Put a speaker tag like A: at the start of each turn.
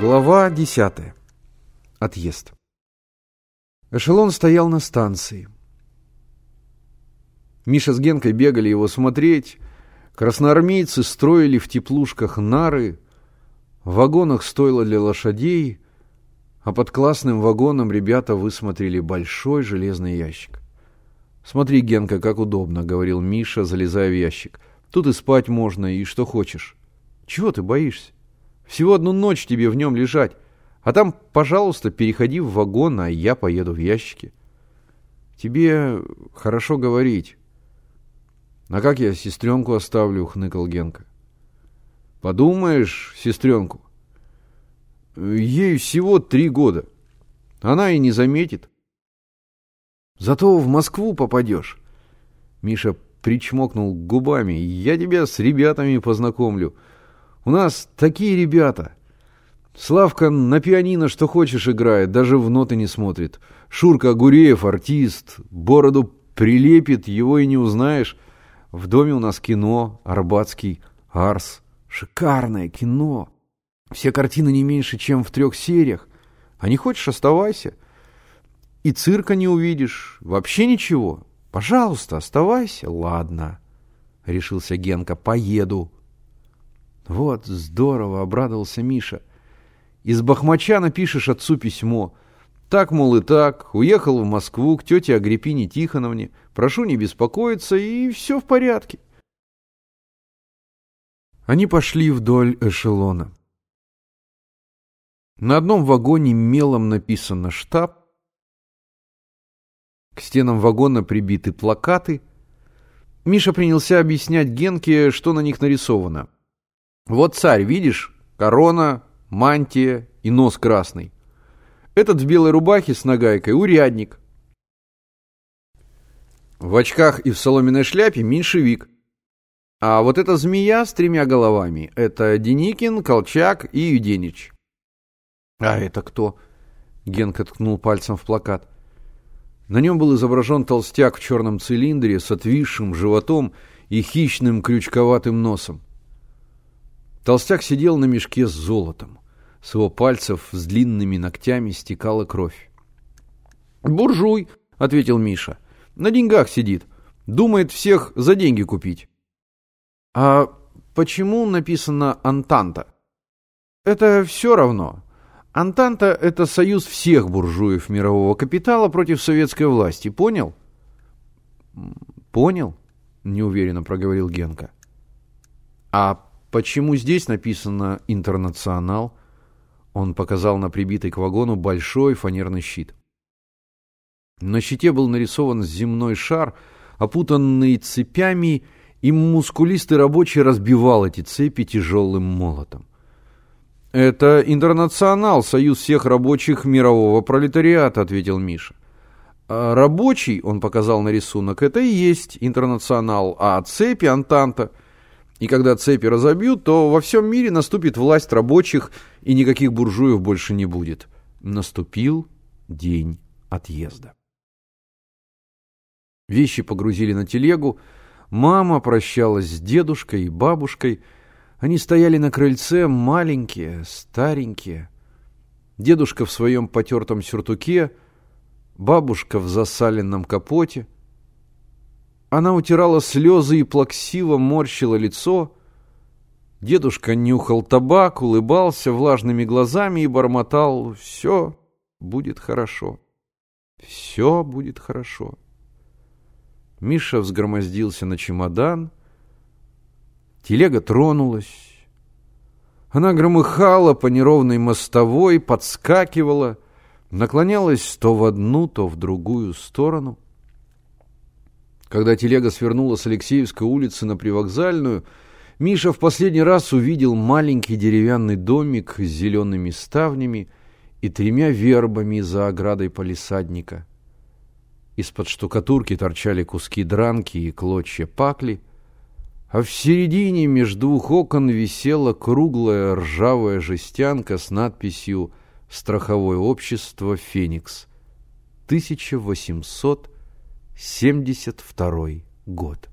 A: Глава 10. Отъезд. Эшелон стоял на станции. Миша с Генкой бегали его смотреть. Красноармейцы строили в теплушках нары. В вагонах стоило для лошадей, а под классным вагоном ребята высмотрели большой железный ящик. «Смотри, Генка, как удобно», — говорил Миша, залезая в ящик. «Тут и спать можно, и что хочешь». «Чего ты боишься? Всего одну ночь тебе в нем лежать. А там, пожалуйста, переходи в вагон, а я поеду в ящике». «Тебе хорошо говорить». «А как я сестренку оставлю?» — хныкал Генка. «Подумаешь, сестренку, ей всего три года. Она и не заметит». Зато в Москву попадешь. Миша причмокнул губами. Я тебя с ребятами познакомлю. У нас такие ребята. Славка на пианино что хочешь играет, даже в ноты не смотрит. Шурка Гуреев артист, бороду прилепит, его и не узнаешь. В доме у нас кино, Арбатский, Арс. Шикарное кино. Все картины не меньше, чем в трех сериях. А не хочешь, оставайся. — и цирка не увидишь, вообще ничего. Пожалуйста, оставайся. Ладно, решился Генка, поеду. Вот здорово, обрадовался Миша. Из Бахмача напишешь отцу письмо. Так, мол, и так. Уехал в Москву к тете Агриппине Тихоновне. Прошу не беспокоиться, и все в порядке. Они пошли вдоль эшелона. На одном вагоне мелом написано «штаб», к стенам вагона прибиты плакаты. Миша принялся объяснять Генке, что на них нарисовано. Вот царь, видишь? Корона, мантия и нос красный. Этот в белой рубахе с нагайкой урядник. В очках и в соломенной шляпе меньшевик. А вот эта змея с тремя головами — это Деникин, Колчак и Юденич. «А это кто?» — Генка ткнул пальцем в плакат. На нем был изображен толстяк в черном цилиндре с отвисшим животом и хищным крючковатым носом. Толстяк сидел на мешке с золотом. С его пальцев с длинными ногтями стекала кровь. «Буржуй», — ответил Миша. «На деньгах сидит. Думает всех за деньги купить». «А почему написано «Антанта»?» «Это все равно. Антанта – это союз всех буржуев мирового капитала против советской власти. Понял? Понял, неуверенно проговорил Генка. А почему здесь написано «Интернационал»? Он показал на прибитый к вагону большой фанерный щит. На щите был нарисован земной шар, опутанный цепями, и мускулистый рабочий разбивал эти цепи тяжелым молотом. «Это интернационал, союз всех рабочих мирового пролетариата», — ответил Миша. А «Рабочий», — он показал на рисунок, — «это и есть интернационал, а цепи — Антанта. И когда цепи разобьют, то во всем мире наступит власть рабочих, и никаких буржуев больше не будет». Наступил день отъезда. Вещи погрузили на телегу, мама прощалась с дедушкой и бабушкой — они стояли на крыльце, маленькие, старенькие. Дедушка в своем потертом сюртуке, бабушка в засаленном капоте. Она утирала слезы и плаксиво морщила лицо. Дедушка нюхал табак, улыбался влажными глазами и бормотал «Все будет хорошо, все будет хорошо». Миша взгромоздился на чемодан — Телега тронулась. Она громыхала по неровной мостовой, подскакивала, наклонялась то в одну, то в другую сторону. Когда телега свернула с Алексеевской улицы на привокзальную, Миша в последний раз увидел маленький деревянный домик с зелеными ставнями и тремя вербами за оградой полисадника. Из-под штукатурки торчали куски дранки и клочья пакли — а в середине между двух окон висела круглая ржавая жестянка с надписью «Страховое общество «Феникс», 1872 год».